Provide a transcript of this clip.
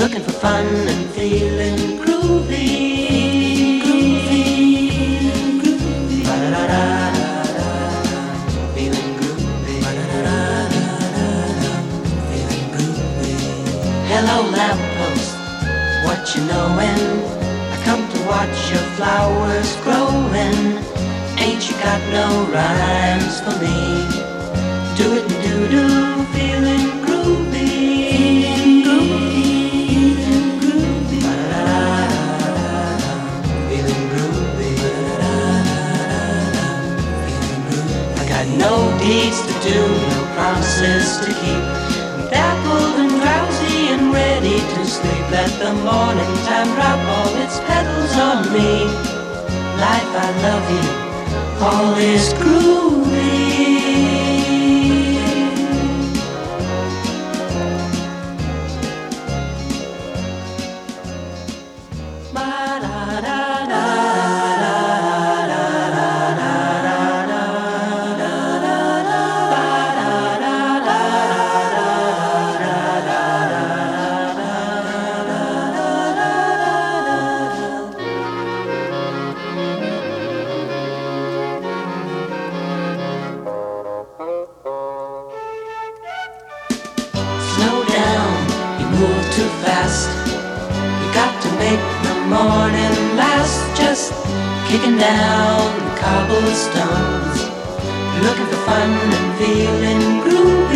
looking for fun and feeling groovy. Groovy, Hello, lamppost, what you knowin'? I come to watch your flowers growing. Ain't you got no rhymes for me? Do it and do do, feeling groovy. Feeling groovy. Groovy. I got no deeds to do, no promises to keep. Sleep. Let the morning time drop all its petals on me. Life, I love you. All is groovy. Too fast. You got to make the morning last. Just kicking down the cobblestones, looking for fun and feeling groovy.